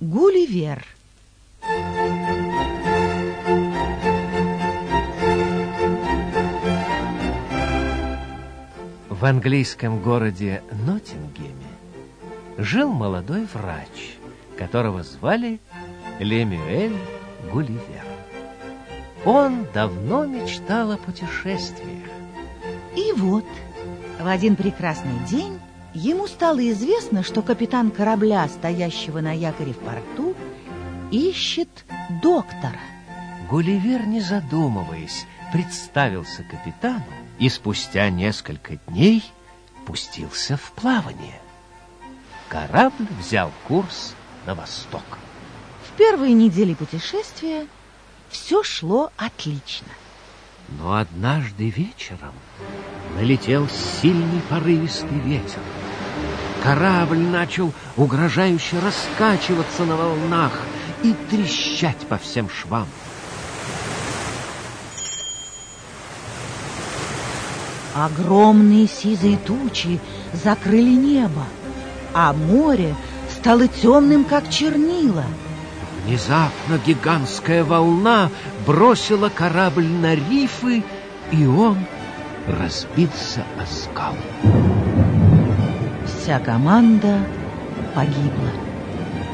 Гулливер В английском городе Ноттингеме жил молодой врач, которого звали Лемюэль Гулливер. Он давно мечтал о путешествиях. И вот, в один прекрасный день ему стало известно, что капитан корабля, стоящего на якоре в порту, ищет доктора. Гулливер, не задумываясь, представился капитану и спустя несколько дней пустился в плавание. Корабль взял курс на восток. В первые недели путешествия все шло отлично. Но однажды вечером налетел сильный порывистый ветер. Корабль начал угрожающе раскачиваться на волнах и трещать по всем швам. Огромные сизые тучи закрыли небо, а море стало темным, как чернила. Внезапно гигантская волна бросила корабль на рифы, и он разбился о скалу. Вся команда погибла.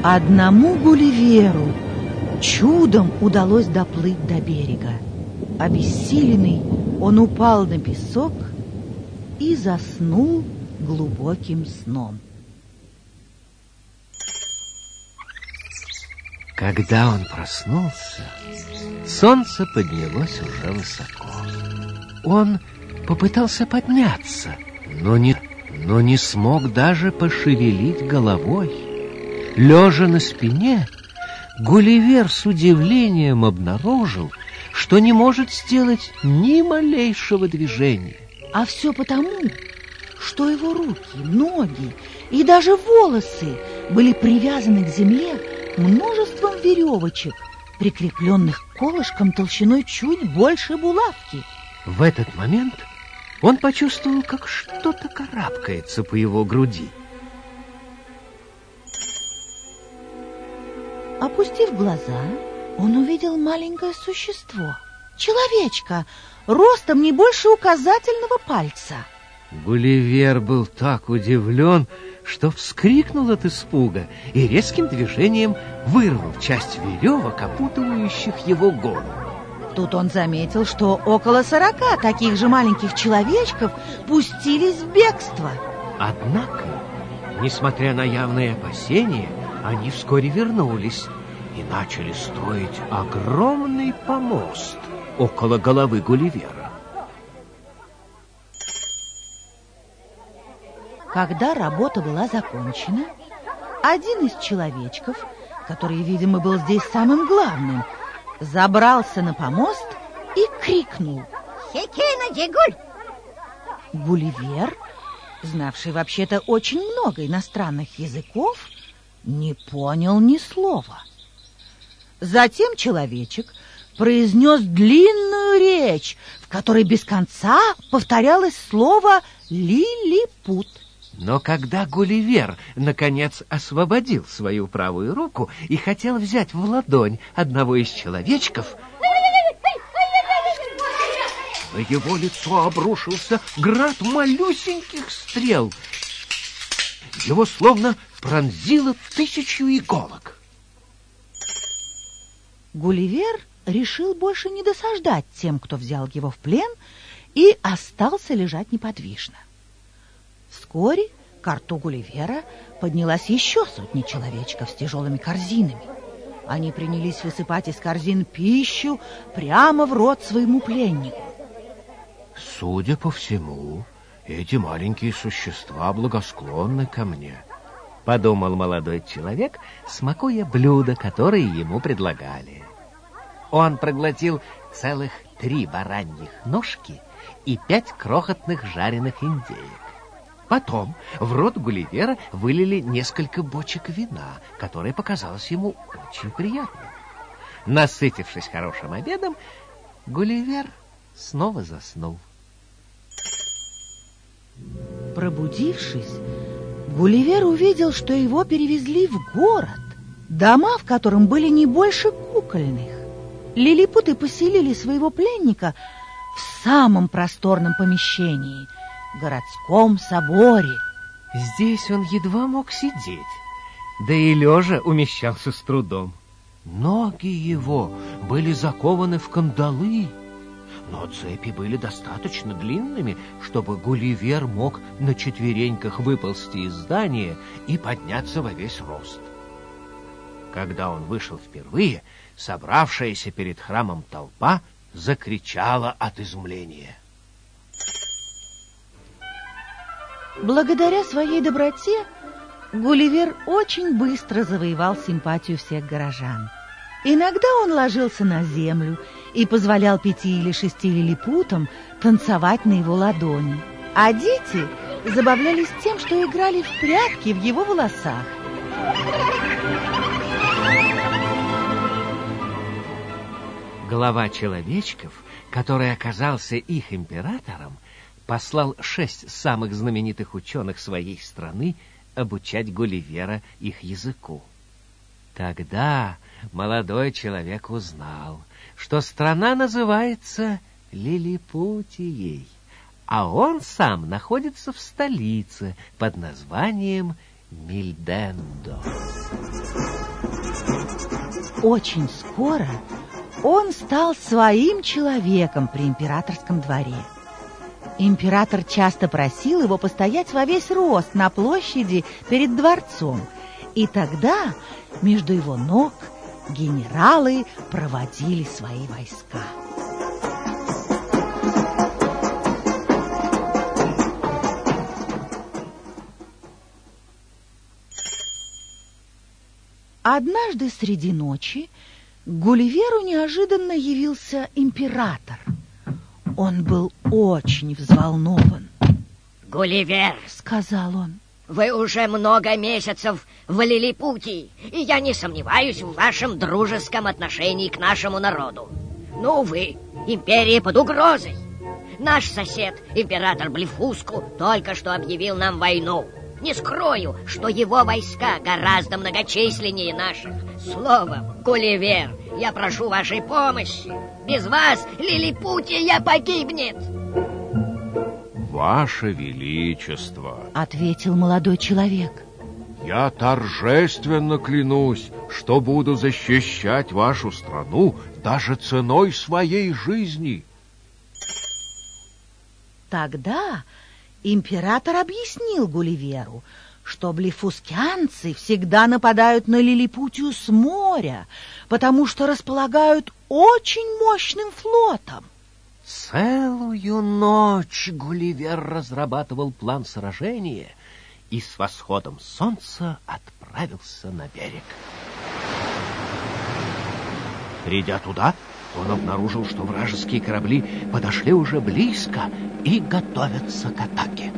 Одному Гулливеру чудом удалось доплыть до берега. Обессиленный, он упал на песок и заснул глубоким сном. Когда он проснулся, солнце поднялось уже высоко. Он попытался подняться, но не, но не смог даже пошевелить головой. Лежа на спине, Гулливер с удивлением обнаружил, что не может сделать ни малейшего движения. А все потому, что его руки, ноги и даже волосы были привязаны к земле множеством веревочек, прикрепленных колышком толщиной чуть больше булавки. В этот момент он почувствовал, как что-то карабкается по его груди. Опустив глаза, он увидел маленькое существо, человечка, ростом не больше указательного пальца. Гулливер был так удивлен, что вскрикнул от испуга и резким движением вырвал часть веревок, опутывающих его голову. Тут он заметил, что около сорока таких же маленьких человечков пустились в бегство. Однако, несмотря на явные опасения, они вскоре вернулись и начали строить огромный помост около головы Гулливера. Когда работа была закончена, один из человечков, который, видимо, был здесь самым главным, забрался на помост и крикнул. Хекена Дигуль! Гулливер, знавший вообще-то очень много иностранных языков, не понял ни слова. Затем человечек произнес длинную речь, в которой без конца повторялось слово «лилипут». Но когда Гулливер, наконец, освободил свою правую руку и хотел взять в ладонь одного из человечков, на его лицо обрушился град малюсеньких стрел. Его словно пронзило тысячу иголок. Гулливер решил больше не досаждать тем, кто взял его в плен, и остался лежать неподвижно. Вскоре к рту Гулливера поднялась еще сотни человечков с тяжелыми корзинами. Они принялись высыпать из корзин пищу прямо в рот своему пленнику. Судя по всему, эти маленькие существа благосклонны ко мне, подумал молодой человек, смакуя блюда, которые ему предлагали. Он проглотил целых три бараньих ножки и пять крохотных жареных индеек. Потом в рот Гулливера вылили несколько бочек вина, которое показалось ему очень приятным. Насытившись хорошим обедом, Гулливер снова заснул. Пробудившись, Гулливер увидел, что его перевезли в город. Дома, в котором были не больше кукольных. Лилипуты поселили своего пленника в самом просторном помещении — городском соборе. Здесь он едва мог сидеть, да и лежа умещался с трудом. Ноги его были закованы в кандалы, но цепи были достаточно длинными, чтобы Гулливер мог на четвереньках выползти из здания и подняться во весь рост. Когда он вышел впервые, собравшаяся перед храмом толпа закричала от изумления. Благодаря своей доброте Гулливер очень быстро завоевал симпатию всех горожан. Иногда он ложился на землю и позволял пяти или шести лилипутам танцевать на его ладони. А дети забавлялись тем, что играли в прятки в его волосах. Глава человечков, который оказался их императором, послал шесть самых знаменитых ученых своей страны обучать Гулливера их языку. Тогда молодой человек узнал, что страна называется Лилипутией, а он сам находится в столице под названием Мильдендо. Очень скоро он стал своим человеком при императорском дворе. Император часто просил его постоять во весь рост на площади перед дворцом, и тогда между его ног генералы проводили свои войска. Однажды среди ночи к Гулливеру неожиданно явился император. Он был очень взволнован. «Гулливер!» — сказал он. Вы уже много месяцев в Лилипуте, и я не сомневаюсь в вашем дружеском отношении к нашему народу. Но, увы, империя под угрозой. Наш сосед, император Блефуску, только что объявил нам войну. Не скрою, что его войска гораздо многочисленнее наших. Словом, Гулливер, я прошу вашей помощи. Без вас Лилипутия погибнет. «Ваше Величество!» — ответил молодой человек. «Я торжественно клянусь, что буду защищать вашу страну даже ценой своей жизни!» Тогда император объяснил Гулливеру, что блефускианцы всегда нападают на Лилипутию с моря, потому что располагают очень мощным флотом. Целую ночь Гулливер разрабатывал план сражения и с восходом солнца отправился на берег. Придя туда, он обнаружил, что вражеские корабли подошли уже близко и готовятся к атаке.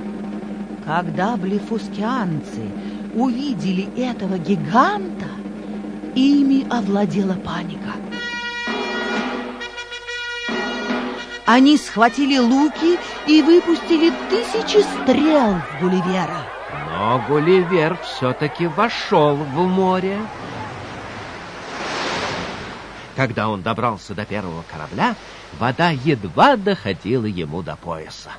Когда блефускианцы увидели этого гиганта, ими овладела паника. Они схватили луки и выпустили тысячи стрел в Гулливера. Но Гулливер все-таки вошел в море. Когда он добрался до первого корабля, вода едва доходила ему до пояса.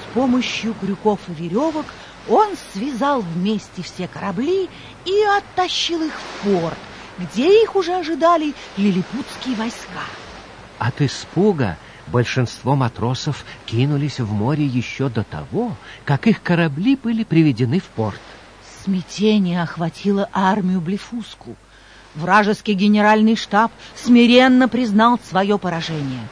С помощью крюков и веревок он связал вместе все корабли и оттащил их в порт, где их уже ожидали лилипутские войска. От испуга большинство матросов кинулись в море еще до того, как их корабли были приведены в порт. Смятение охватило армию Блефуску. Вражеский генеральный штаб смиренно признал свое поражение.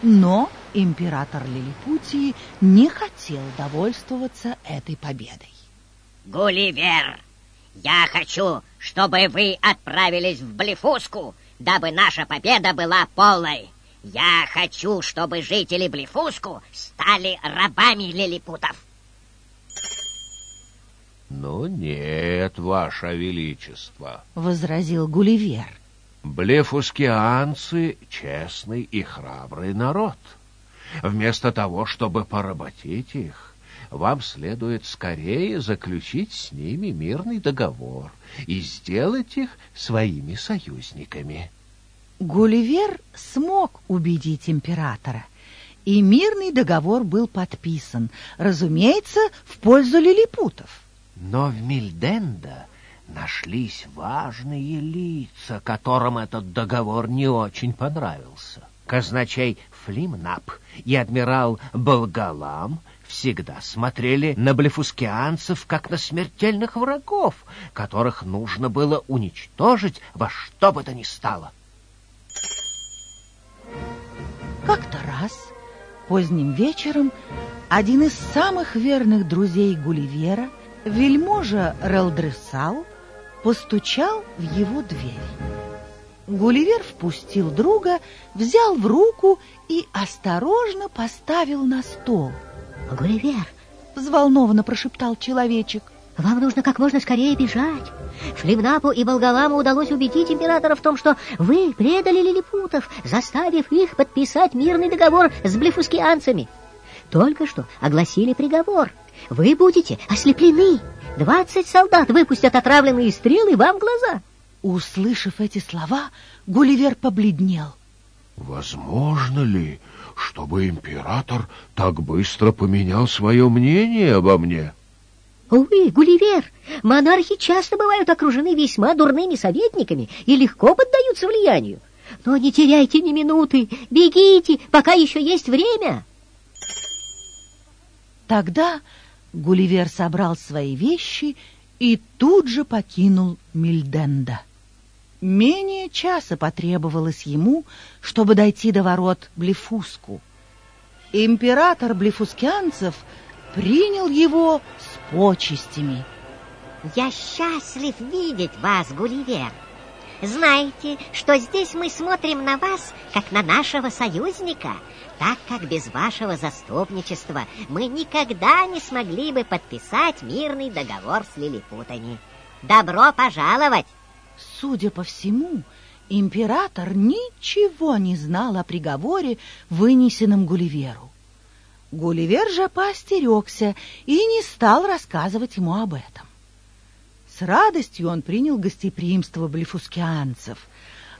Но император Лилипутии не хотел довольствоваться этой победой. Гулливер, я хочу, чтобы вы отправились в Блефуску, дабы наша победа была полной. Я хочу, чтобы жители Блефуску стали рабами лилипутов. «Ну нет, Ваше Величество», — возразил Гулливер. «Блефускианцы — честный и храбрый народ. Вместо того, чтобы поработить их, вам следует скорее заключить с ними мирный договор и сделать их своими союзниками. Гулливер смог убедить императора, и мирный договор был подписан, разумеется, в пользу лилипутов. Но в Мильденда нашлись важные лица, которым этот договор не очень понравился. Казначей Флимнап и адмирал Болгалам всегда смотрели на блефускианцев как на смертельных врагов, которых нужно было уничтожить во что бы то ни стало. Как-то раз, поздним вечером, один из самых верных друзей Гулливера, вельможа Релдресал, постучал в его дверь. Гулливер впустил друга, взял в руку и осторожно поставил на стол. Гулливер, взволнованно прошептал человечек. Вам нужно как можно скорее бежать. Флимнапу и Болгаламу удалось убедить императора в том, что вы предали лилипутов, заставив их подписать мирный договор с блефускианцами. Только что огласили приговор. Вы будете ослеплены. Двадцать солдат выпустят отравленные стрелы вам в глаза. Услышав эти слова, Гулливер побледнел. Возможно ли, чтобы император так быстро поменял свое мнение обо мне? Увы, Гулливер, монархи часто бывают окружены весьма дурными советниками и легко поддаются влиянию. Но не теряйте ни минуты, бегите, пока еще есть время. Тогда Гулливер собрал свои вещи и тут же покинул Мильденда. Менее часа потребовалось ему, чтобы дойти до ворот Блефуску. Император блефускианцев принял его с почестями. «Я счастлив видеть вас, Гулливер. Знаете, что здесь мы смотрим на вас, как на нашего союзника, так как без вашего заступничества мы никогда не смогли бы подписать мирный договор с лилипутами. Добро пожаловать!» Судя по всему, император ничего не знал о приговоре, вынесенном Гулливеру. Гулливер же поостерегся и не стал рассказывать ему об этом. С радостью он принял гостеприимство блефускианцев,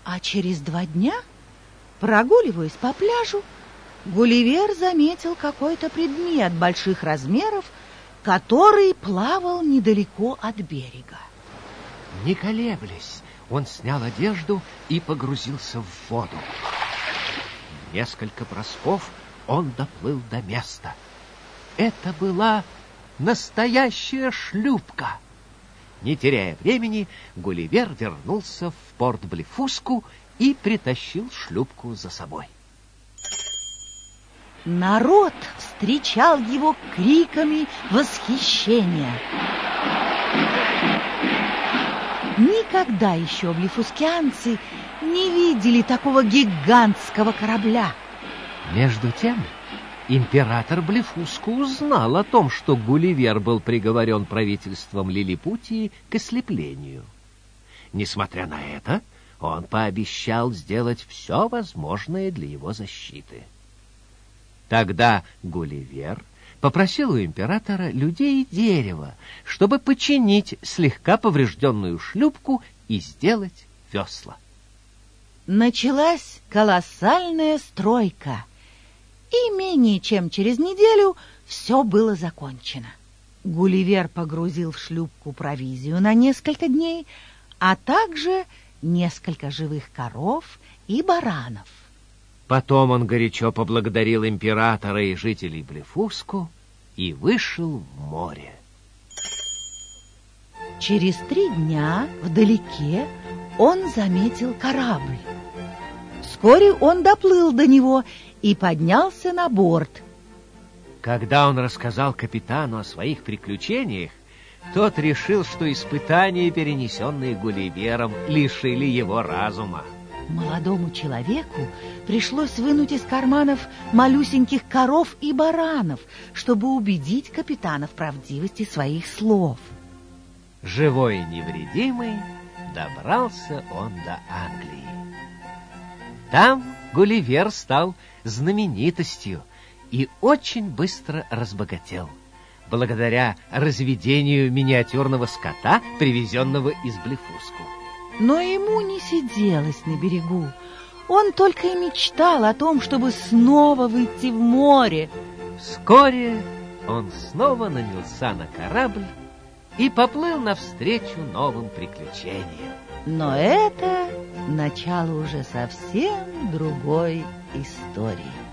а через два дня, прогуливаясь по пляжу, Гулливер заметил какой-то предмет больших размеров, который плавал недалеко от берега. Не колеблясь, он снял одежду и погрузился в воду. Несколько бросков он доплыл до места. Это была настоящая шлюпка. Не теряя времени, Гулливер вернулся в порт Блефуску и притащил шлюпку за собой. Народ встречал его криками восхищения. Никогда еще блефускианцы не видели такого гигантского корабля. Между тем, император Блефуску узнал о том, что Гулливер был приговорен правительством Лилипутии к ослеплению. Несмотря на это, он пообещал сделать все возможное для его защиты. Тогда Гулливер попросил у императора людей и дерева, чтобы починить слегка поврежденную шлюпку и сделать весла. Началась колоссальная стройка, и менее чем через неделю все было закончено. Гулливер погрузил в шлюпку провизию на несколько дней, а также несколько живых коров и баранов. Потом он горячо поблагодарил императора и жителей Блефуску и вышел в море. Через три дня вдалеке он заметил корабль. Вскоре он доплыл до него и поднялся на борт. Когда он рассказал капитану о своих приключениях, тот решил, что испытания, перенесенные Гулливером, лишили его разума. Молодому человеку пришлось вынуть из карманов малюсеньких коров и баранов, чтобы убедить капитана в правдивости своих слов. Живой и невредимый добрался он до Англии. Там Гулливер стал знаменитостью и очень быстро разбогател. благодаря разведению миниатюрного скота, привезенного из Блефуску. Но ему не сиделось на берегу. Он только и мечтал о том, чтобы снова выйти в море. Вскоре он снова нанялся на корабль и поплыл навстречу новым приключениям. Но это начало уже совсем другой história.